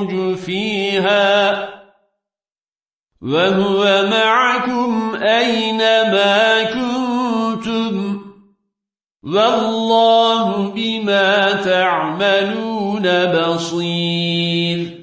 يعرج فيها. وهو معكم أينما كنتم والله بما تعملون بصير.